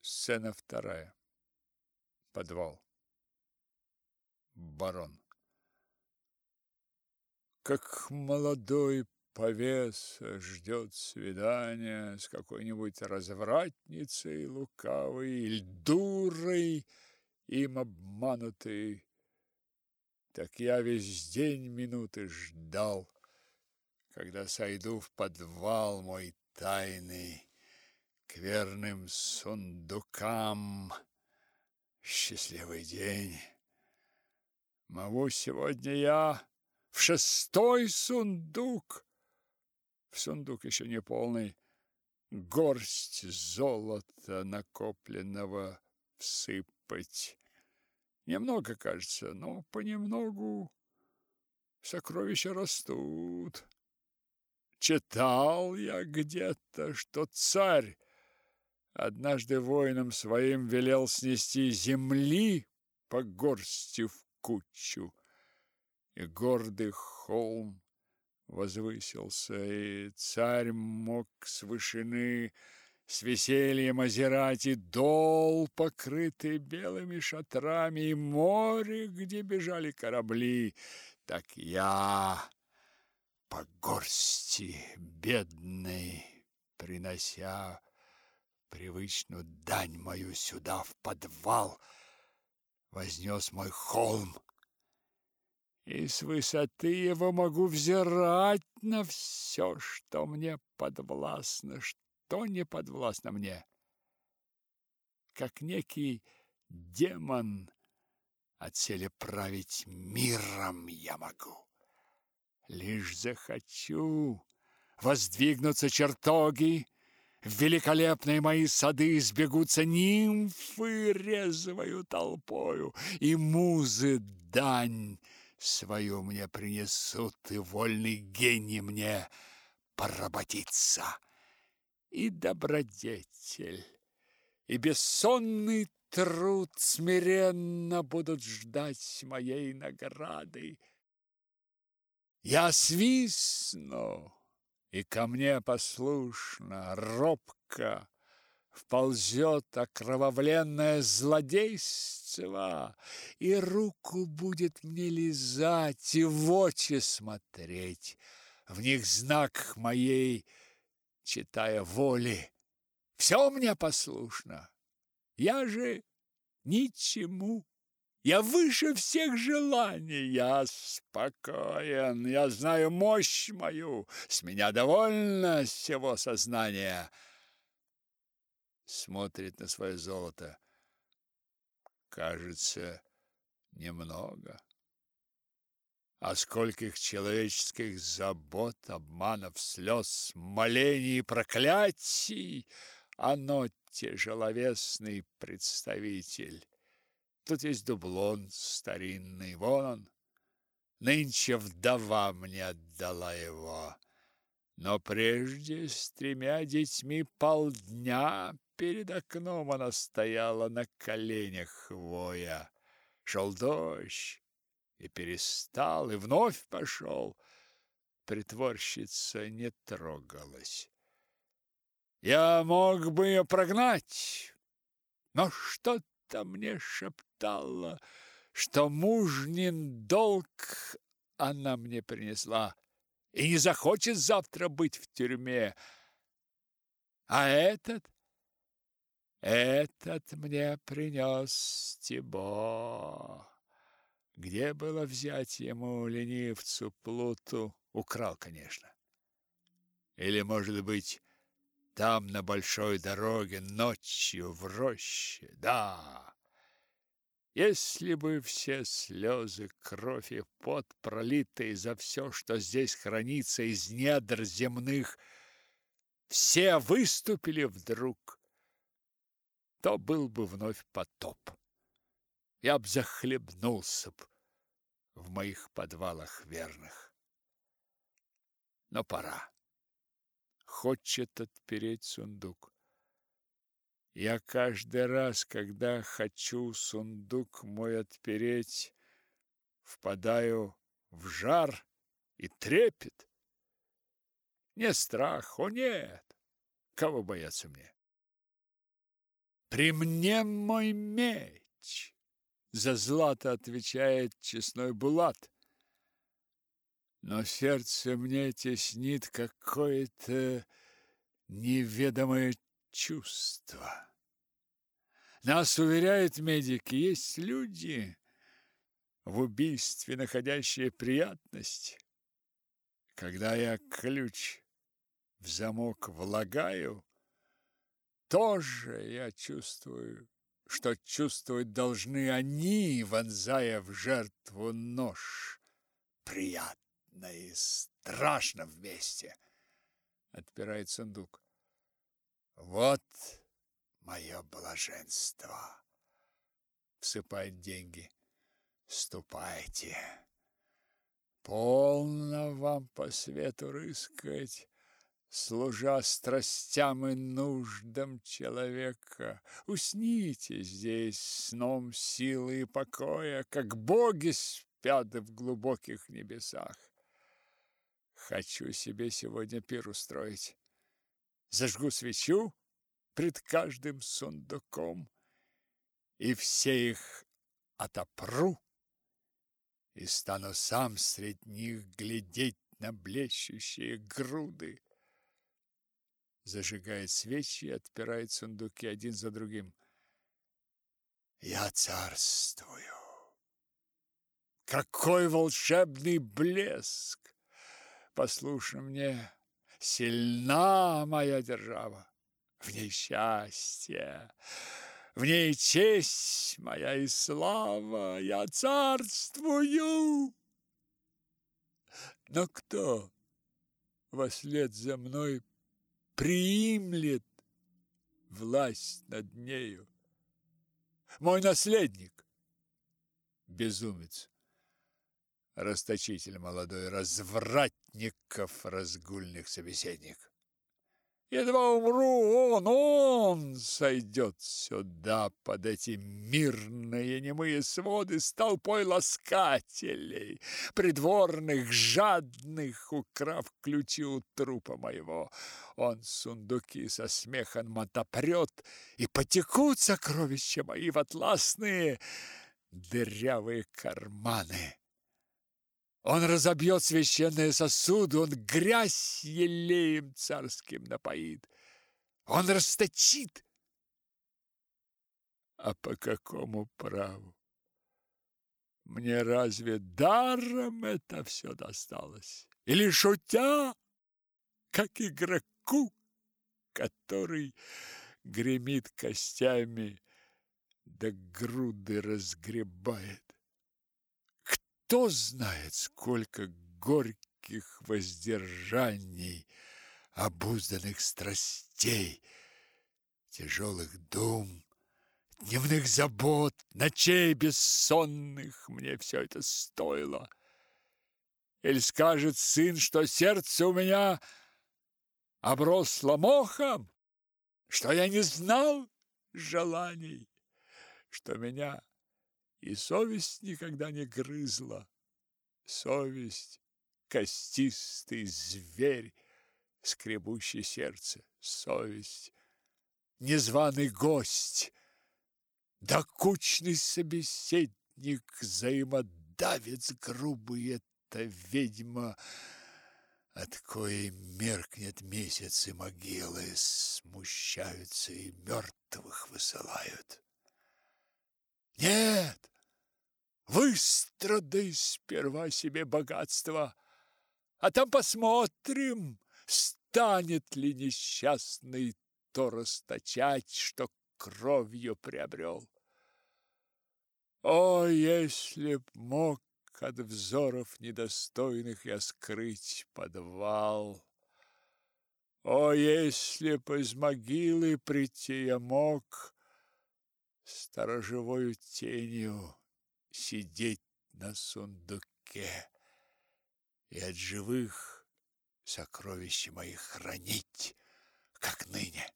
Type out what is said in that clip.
Сцена вторая. Подвал. Барон. Как молодой повеса ждет свидания с какой-нибудь развратницей лукавой или дурой, им обманутой, так я весь день минуты ждал, когда сойду в подвал мой тайный к верным сундукам. Счастливый день! Могу сегодня я в шестой сундук, в сундук еще не полный, горсть золота накопленного всыпать. Немного, кажется, но понемногу сокровища растут. Читал я где-то, что царь однажды воинам своим велел снести земли по горсти в кучу, и гордый холм возвысился, и царь мог с вышины с весельем озирать и дол, покрытый белыми шатрами, и море, где бежали корабли. Так я по горсти бедной, принося привычную дань мою сюда в подвал, вознес мой холм, и с высоты его могу взирать на все, что мне подвластно, что не подвластно мне. Как некий демон отселе править миром я могу. Лишь захочу воздвигнуться чертоги, в великолепные мои сады сбегутся нимфы резвою толпою, и музы дань свою мне принесут, и вольный гений мне поработиться. И добродетель, и бессонный труд смиренно будут ждать моей награды. Я свистну, и ко мне послушно, робко вползет окровавленное злодейство, и руку будет мне лизать и в очи смотреть, в них знак моей, читая воли. Все мне послушно. Я же ничему я выше всех желаний, я спокоен, я знаю мощь мою, с меня довольно всего сознания. Смотрит на свое золото. Кажется, немного. А скольких человеческих забот, обманов, слез, молений и проклятий оно тяжеловесный представитель. Тут есть дублон старинный, вон он. Нынче вдова мне отдала его. Но прежде с тремя детьми полдня перед окном она стояла на коленях хвоя. Шел дождь, и перестал, и вновь пошел. Притворщица не трогалась. Я мог бы ее прогнать, но что-то мне шептало считала, что мужнин долг она мне принесла и не захочет завтра быть в тюрьме. А этот, этот мне принес Тибо. Где было взять ему ленивцу плуту? Украл, конечно. Или, может быть, там на большой дороге ночью в роще. Да. Если бы все слезы, кровь и пот, пролитые за все, что здесь хранится из недр земных, все выступили вдруг, то был бы вновь потоп. Я б захлебнулся б в моих подвалах верных. Но пора. Хочет отпереть сундук. Я каждый раз, когда хочу сундук мой отпереть, впадаю в жар и трепет. Не страх, о нет, кого бояться мне? При мне мой меч, за злато отвечает честной Булат. Но сердце мне теснит какое-то неведомое чувство. Нас уверяют медики, есть люди в убийстве, находящие приятность. Когда я ключ в замок влагаю, тоже я чувствую, что чувствовать должны они, вонзая в жертву нож. Приятно и страшно вместе. Отпирает сундук. Вот мое блаженство. Всыпает деньги. Ступайте. Полно вам по свету рыскать, служа страстям и нуждам человека. Усните здесь сном силы и покоя, как боги спят в глубоких небесах. Хочу себе сегодня пир устроить. Зажгу свечу пред каждым сундуком и все их отопру и стану сам средь них глядеть на блещущие груды. Зажигает свечи и отпирает сундуки один за другим. Я царствую. Какой волшебный блеск! Послушай мне, сильна моя держава, в ней счастье, в ней честь моя и слава, я царствую. Но кто вслед за мной приимлет власть над нею? Мой наследник, безумец, расточитель молодой, развратников разгульных собеседник. Едва умру, он, он сойдет сюда под эти мирные немые своды с толпой ласкателей, придворных, жадных, украв ключи у трупа моего. Он сундуки со смехом отопрет, и потекут сокровища мои в атласные дырявые карманы. Он разобьет священные сосуды, он грязь елеем царским напоит. Он расточит. А по какому праву? Мне разве даром это все досталось? Или шутя, как игроку, который гремит костями, да груды разгребает? Кто знает, сколько горьких воздержаний, обузданных страстей, тяжелых дум, дневных забот, ночей бессонных мне все это стоило. Или скажет сын, что сердце у меня обросло мохом, что я не знал желаний, что меня и совесть никогда не грызла. Совесть — костистый зверь, скребущий сердце. Совесть — незваный гость, докучный собеседник, взаимодавец грубый эта ведьма, от коей меркнет месяц и могилы, смущаются и мертвых высылают. Нет, Выстрадай сперва себе богатство, а там посмотрим, станет ли несчастный то расточать, что кровью приобрел. О, если б мог от взоров недостойных я скрыть подвал! О, если б из могилы прийти я мог сторожевою тенью сидеть на сундуке и от живых сокровища мои хранить, как ныне.